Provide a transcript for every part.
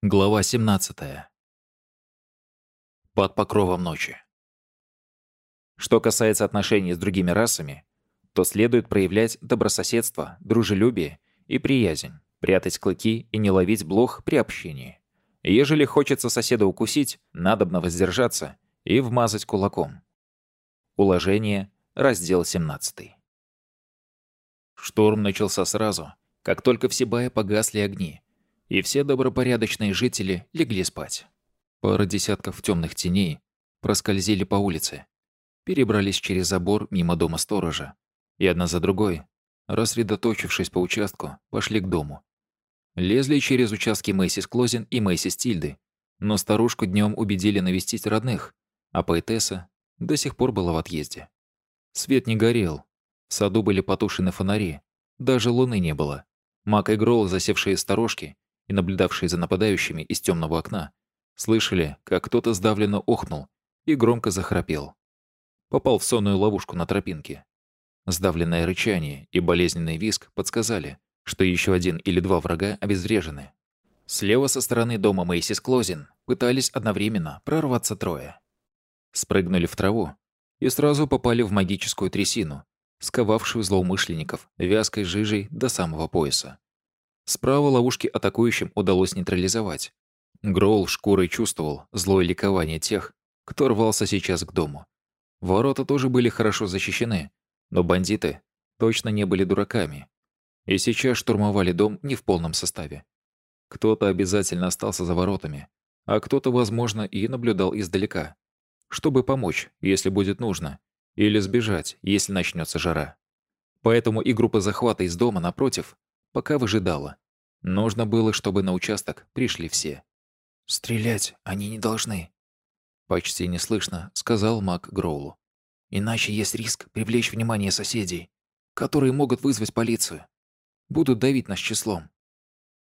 Глава 17. Под покровом ночи. Что касается отношений с другими расами, то следует проявлять добрососедство, дружелюбие и приязнь, прятать клыки и не ловить блох при общении. Ежели хочется соседа укусить, надобно воздержаться и вмазать кулаком. Уложение, раздел 17. Шторм начался сразу, как только в Сибае погасли огни, и все добропорядочные жители легли спать. Пара десятков темных теней проскользили по улице, перебрались через забор мимо дома сторожа, и одна за другой, рассредоточившись по участку, пошли к дому. Лезли через участки Мэйсис Клозин и Мэйсис Тильды, но старушку днем убедили навестить родных, а поэтесса до сих пор была в отъезде. Свет не горел, в саду были потушены фонари, даже луны не было. Мак и Гроул, засевшие сторожки, и наблюдавшие за нападающими из темного окна, слышали, как кто-то сдавленно охнул и громко захрапел. Попал в сонную ловушку на тропинке. Сдавленное рычание и болезненный виск подсказали, что еще один или два врага обезврежены. Слева со стороны дома Мэйсис Клозин пытались одновременно прорваться трое. Спрыгнули в траву и сразу попали в магическую трясину, сковавшую злоумышленников вязкой жижей до самого пояса. Справа ловушки атакующим удалось нейтрализовать. Гроул шкурой чувствовал злое ликование тех, кто рвался сейчас к дому. Ворота тоже были хорошо защищены, но бандиты точно не были дураками. И сейчас штурмовали дом не в полном составе. Кто-то обязательно остался за воротами, а кто-то, возможно, и наблюдал издалека, чтобы помочь, если будет нужно, или сбежать, если начнется жара. Поэтому и группа захвата из дома напротив пока выжидала. Нужно было, чтобы на участок пришли все. «Стрелять они не должны», — почти неслышно сказал маг Гроулу. «Иначе есть риск привлечь внимание соседей, которые могут вызвать полицию. Будут давить нас числом».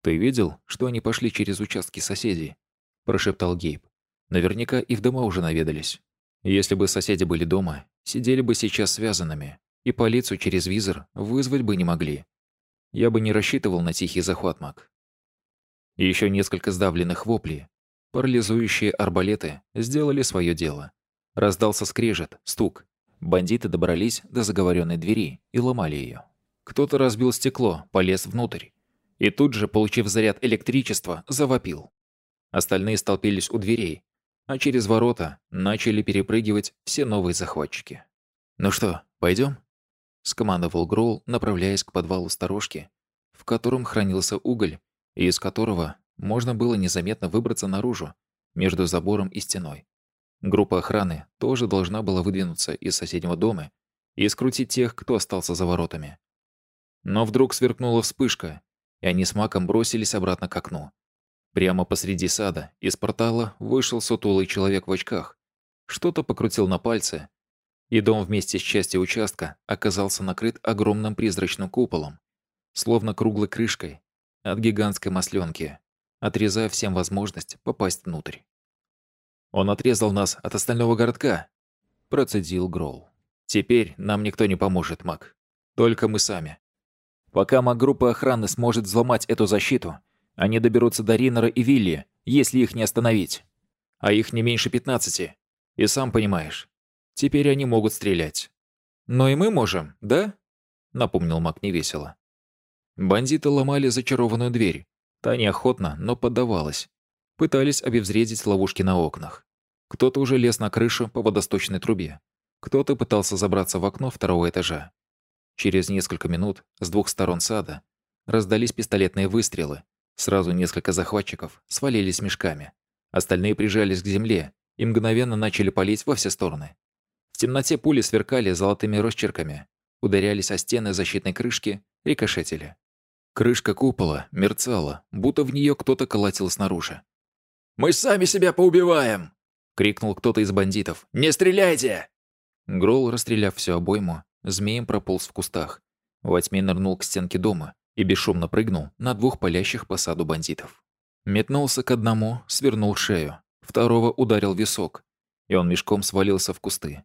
«Ты видел, что они пошли через участки соседей?» – прошептал Гейб. «Наверняка и в дома уже наведались. Если бы соседи были дома, сидели бы сейчас связанными, и полицию через визор вызвать бы не могли. Я бы не рассчитывал на тихий захват, маг. Еще несколько сдавленных воплей, парализующие арбалеты, сделали свое дело. Раздался скрежет, стук. Бандиты добрались до заговоренной двери и ломали ее. Кто-то разбил стекло, полез внутрь. И тут же, получив заряд электричества, завопил. Остальные столпились у дверей, а через ворота начали перепрыгивать все новые захватчики. «Ну что, пойдем? Скомандовал Гроул, направляясь к подвалу сторожки, в котором хранился уголь, и из которого можно было незаметно выбраться наружу, между забором и стеной. Группа охраны тоже должна была выдвинуться из соседнего дома и скрутить тех, кто остался за воротами. Но вдруг сверкнула вспышка, и они с Маком бросились обратно к окну. Прямо посреди сада из портала вышел сутулый человек в очках. Что-то покрутил на пальце, и дом вместе с частью участка оказался накрыт огромным призрачным куполом, словно круглой крышкой от гигантской масленки, отрезая всем возможность попасть внутрь. «Он отрезал нас от остального городка», – процедил Гроул. «Теперь нам никто не поможет, маг. Только мы сами. Пока маг-группа охраны сможет взломать эту защиту, они доберутся до Ринера и Вилли, если их не остановить. А их не меньше пятнадцати. И сам понимаешь, Теперь они могут стрелять. Но и мы можем, да? Напомнил Мак невесело. Бандиты ломали зачарованную дверь. Та неохотно, но поддавалась. Пытались обезвредить ловушки на окнах. Кто-то уже лез на крышу по водосточной трубе. Кто-то пытался забраться в окно второго этажа. Через несколько минут с двух сторон сада раздались пистолетные выстрелы. Сразу несколько захватчиков свалились мешками. Остальные прижались к земле и мгновенно начали палить во все стороны. В темноте пули сверкали золотыми росчерками, ударялись о стены защитной крышки, рикошетили. Крышка купола мерцала, будто в нее кто-то колотил снаружи. «Мы сами себя поубиваем!» — крикнул кто-то из бандитов. «Не стреляйте!» Грол, расстреляв всю обойму, змеем прополз в кустах. Во тьме нырнул к стенке дома и бесшумно прыгнул на двух палящих по саду бандитов. Метнулся к одному, свернул шею, второго ударил висок, и он мешком свалился в кусты.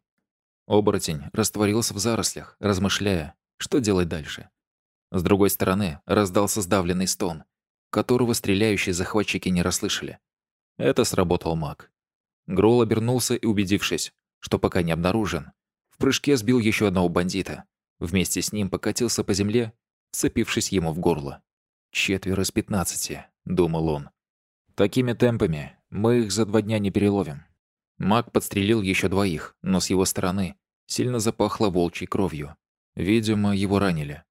Оборотень растворился в зарослях, размышляя, что делать дальше. С другой стороны раздался сдавленный стон, которого стреляющие захватчики не расслышали. Это сработал маг. Грол обернулся и, убедившись, что пока не обнаружен, в прыжке сбил еще одного бандита. Вместе с ним покатился по земле, цепившись ему в горло. «Четверо из пятнадцати», — думал он. «Такими темпами мы их за два дня не переловим». Маг подстрелил еще двоих, но с его стороны сильно запахло волчьей кровью. Видимо, его ранили.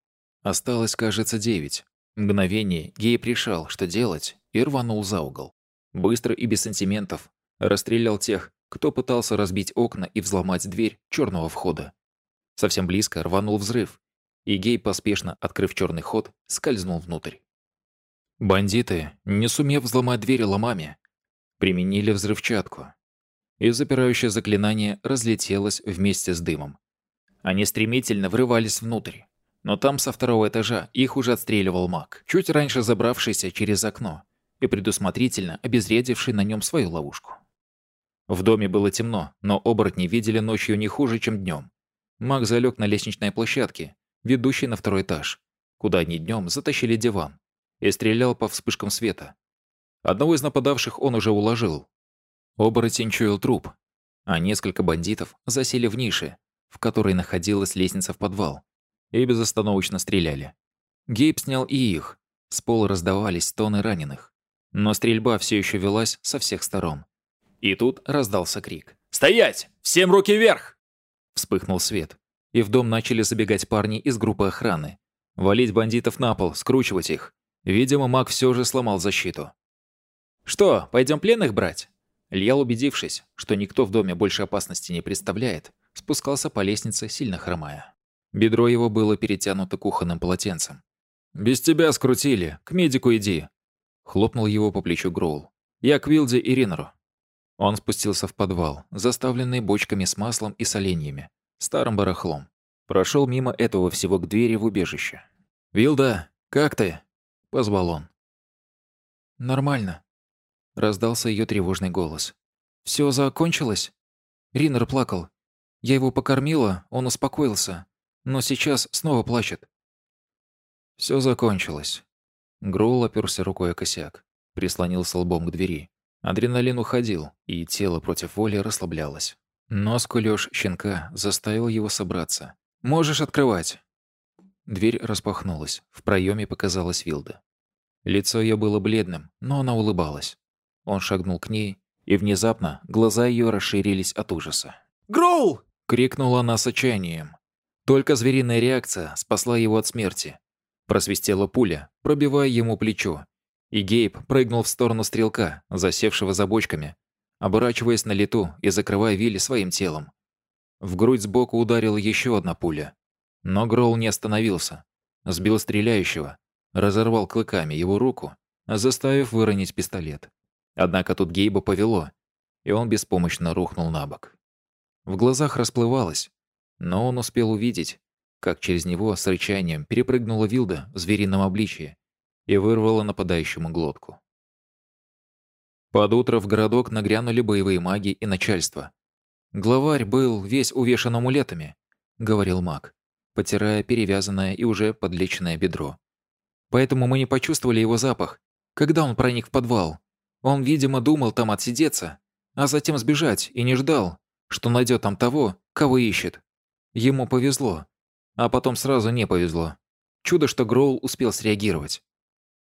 Осталось, кажется, девять. Мгновение Гей пришел, что делать, и рванул за угол. Быстро и без сантиментов расстрелял тех, кто пытался разбить окна и взломать дверь черного входа. Совсем близко рванул взрыв, и Гей, поспешно открыв черный ход, скользнул внутрь. Бандиты, не сумев взломать дверь ломами, применили взрывчатку, и запирающее заклинание разлетелось вместе с дымом. Они стремительно врывались внутрь. Но там со второго этажа их уже отстреливал маг, чуть раньше забравшийся через окно и предусмотрительно обезвредивший на нем свою ловушку. В доме было темно, но оборотни видели ночью не хуже, чем днем. Маг залег на лестничной площадке, ведущей на второй этаж, куда они днем затащили диван, и стрелял по вспышкам света. Одного из нападавших он уже уложил. Оборотень чуял труп, а несколько бандитов засели в нише, в которой находилась лестница в подвал, и безостановочно стреляли. Гейб снял и их. С пола раздавались стоны раненых. Но стрельба все еще велась со всех сторон. И тут раздался крик. «Стоять! Всем руки вверх!» Вспыхнул свет. И в дом начали забегать парни из группы охраны. Валить бандитов на пол, скручивать их. Видимо, маг все же сломал защиту. «Что, пойдем пленных брать?» Льял, убедившись, что никто в доме больше опасности не представляет, спускался по лестнице, сильно хромая. Бедро его было перетянуто кухонным полотенцем. «Без тебя скрутили. К медику иди!» Хлопнул его по плечу Гроул. «Я к Вилде и Ринору». Он спустился в подвал, заставленный бочками с маслом и соленьями, старым барахлом. Прошел мимо этого всего к двери в убежище. «Вилда, как ты?» – позвал он. «Нормально», – раздался ее тревожный голос. Все закончилось?» Ринер плакал. Я его покормила, он успокоился но сейчас снова плачет. Все закончилось. Гроул оперся рукой о косяк, прислонился лбом к двери. Адреналин уходил, и тело против воли расслаблялось. Но скулёж щенка заставил его собраться. «Можешь открывать!» Дверь распахнулась. В проеме показалась Вилда. Лицо ее было бледным, но она улыбалась. Он шагнул к ней, и внезапно глаза ее расширились от ужаса. «Гроул!» — крикнула она с отчаянием. Только звериная реакция спасла его от смерти. Просвистела пуля, пробивая ему плечо. И Гейб прыгнул в сторону стрелка, засевшего за бочками, оборачиваясь на лету и закрывая Вилли своим телом. В грудь сбоку ударила еще одна пуля. Но Гроул не остановился. Сбил стреляющего, разорвал клыками его руку, заставив выронить пистолет. Однако тут Гейба повело, и он беспомощно рухнул на бок. В глазах расплывалось, но он успел увидеть, как через него с рычанием перепрыгнула Вилда в зверином обличье и вырвала нападающему глотку. Под утро в городок нагрянули боевые маги и начальство. «Главарь был весь увешан амулетами», — говорил маг, потирая перевязанное и уже подлеченное бедро. «Поэтому мы не почувствовали его запах, когда он проник в подвал. Он, видимо, думал там отсидеться, а затем сбежать и не ждал, что найдет там того, кого ищет. Ему повезло. А потом сразу не повезло. Чудо, что Гроул успел среагировать.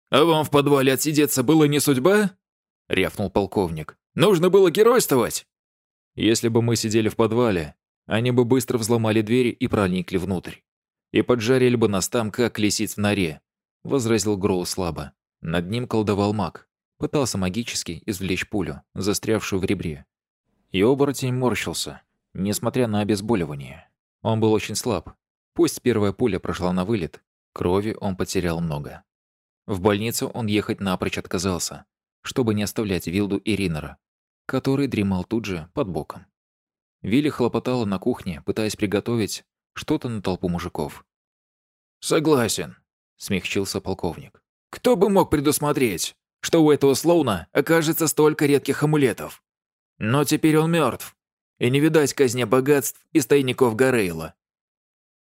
«А вам в подвале отсидеться было не судьба?» — рявкнул полковник. «Нужно было геройствовать!» «Если бы мы сидели в подвале, они бы быстро взломали двери и проникли внутрь. И поджарили бы нас там, как лисиц в норе», — возразил Гроул слабо. Над ним колдовал маг. Пытался магически извлечь пулю, застрявшую в ребре. И оборотень морщился, несмотря на обезболивание. Он был очень слаб. Пусть первая пуля прошла на вылет, крови он потерял много. В больницу он ехать напрочь отказался, чтобы не оставлять Вилду и Ринера, который дремал тут же под боком. Вилли хлопотала на кухне, пытаясь приготовить что-то на толпу мужиков. «Согласен», — смягчился полковник. «Кто бы мог предусмотреть, что у этого Слоуна окажется столько редких амулетов? Но теперь он мертв, и не видать казня богатств из тайников Гарейла.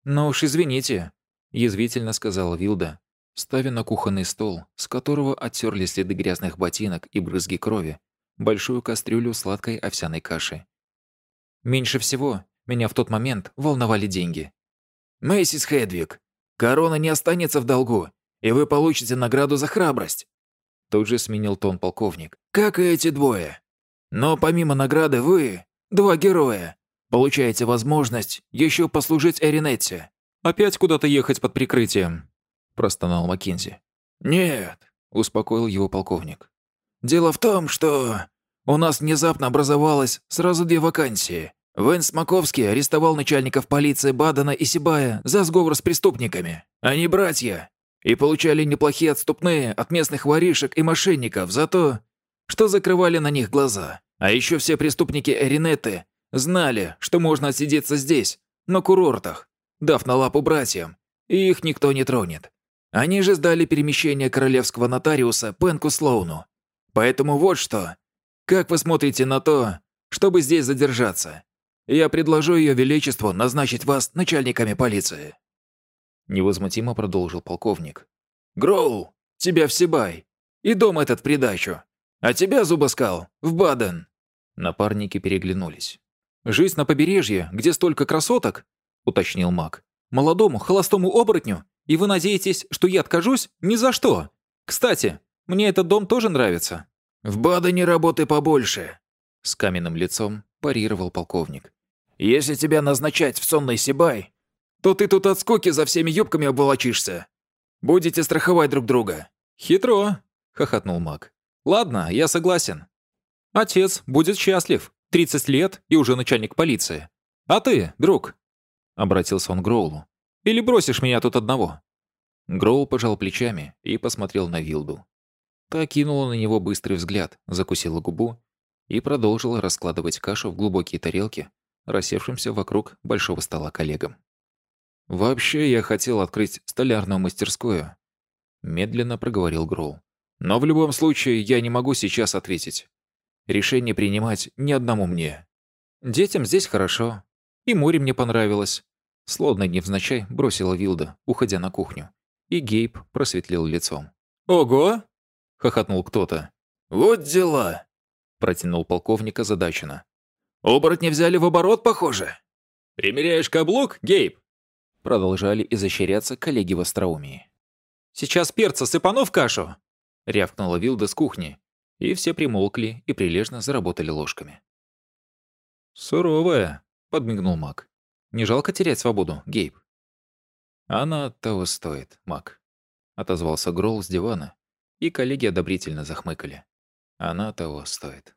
«Ну уж извините», – язвительно сказала Вилда, ставя на кухонный стол, с которого оттерли следы грязных ботинок и брызги крови, большую кастрюлю сладкой овсяной каши. Меньше всего меня в тот момент волновали деньги. «Мэйсис Хедвиг, корона не останется в долгу, и вы получите награду за храбрость!» Тут же сменил тон полковник. «Как и эти двое. Но помимо награды вы, два героя, получаете возможность еще послужить Эринетте». «Опять куда-то ехать под прикрытием?» простонал Маккензи. «Нет», — успокоил его полковник. «Дело в том, что у нас внезапно образовалось сразу две вакансии. Венс Маковский арестовал начальников полиции Бадена и Сибая за сговор с преступниками. Они братья и получали неплохие отступные от местных воришек и мошенников за то, что закрывали на них глаза. А еще все преступники Эринеты знали, что можно отсидеться здесь, на курортах, дав на лапу братьям, и их никто не тронет. Они же сдали перемещение королевского нотариуса Пенку Слоуну. Поэтому вот что. Как вы смотрите на то, чтобы здесь задержаться? Я предложу ее величеству назначить вас начальниками полиции». Невозмутимо продолжил полковник. «Гроул, тебя в Сибай. И дом этот придачу. А тебя, Зубаскал, в Баден». Напарники переглянулись. «Жизнь на побережье, где столько красоток?» — уточнил маг. «Молодому, холостому оборотню и вы надеетесь, что я откажусь? Ни за что. Кстати, мне этот дом тоже нравится». «В Бадене работы побольше», — с каменным лицом парировал полковник. «Если тебя назначать в сонный Сибай, то ты тут от скуки за всеми юбками обволочишься. Будете страховать друг друга». «Хитро», — хохотнул маг. «Ладно, я согласен. Отец будет счастлив. 30 лет и уже начальник полиции. А ты, друг?» Обратился он к Гроулу. Или бросишь меня тут одного?» Гроул пожал плечами и посмотрел на Вилду. Та кинула на него быстрый взгляд, закусила губу и продолжила раскладывать кашу в глубокие тарелки, рассевшимся вокруг большого стола коллегам. «Вообще я хотел открыть столярную мастерскую», — медленно проговорил Гроул. «Но в любом случае я не могу сейчас ответить. Решение принимать ни одному мне. Детям здесь хорошо, и море мне понравилось, Словно невзначай бросила Вилда, уходя на кухню. И Гейб просветлел лицом. «Ого!» — хохотнул кто-то. «Вот дела!» — протянул полковник озадаченно. «Оборотни взяли в оборот, похоже!» «Примеряешь каблук, Гейб?» Продолжали изощряться коллеги в остроумии. «Сейчас перца сыпану в кашу!» — рявкнула Вилда с кухни, и все примолкли и прилежно заработали ложками. «Суровая», — подмигнул маг. Не жалко терять свободу, Гейб?» «Она того стоит, Мак», — отозвался Гролл с дивана, и коллеги одобрительно захмыкали. «Она того стоит».